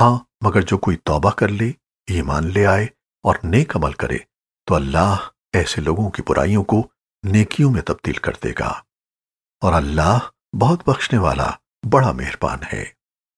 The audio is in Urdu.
ہاں مگر جو کوئی توبہ کر لے، ایمان لے آئے اور نیک عمل کرے، تو اللہ ایسے لوگوں کی برائیوں کو نیکیوں میں تبدیل کر دے گا۔ اور اللہ بہت بخشنے والا، بڑا مہربان ہے۔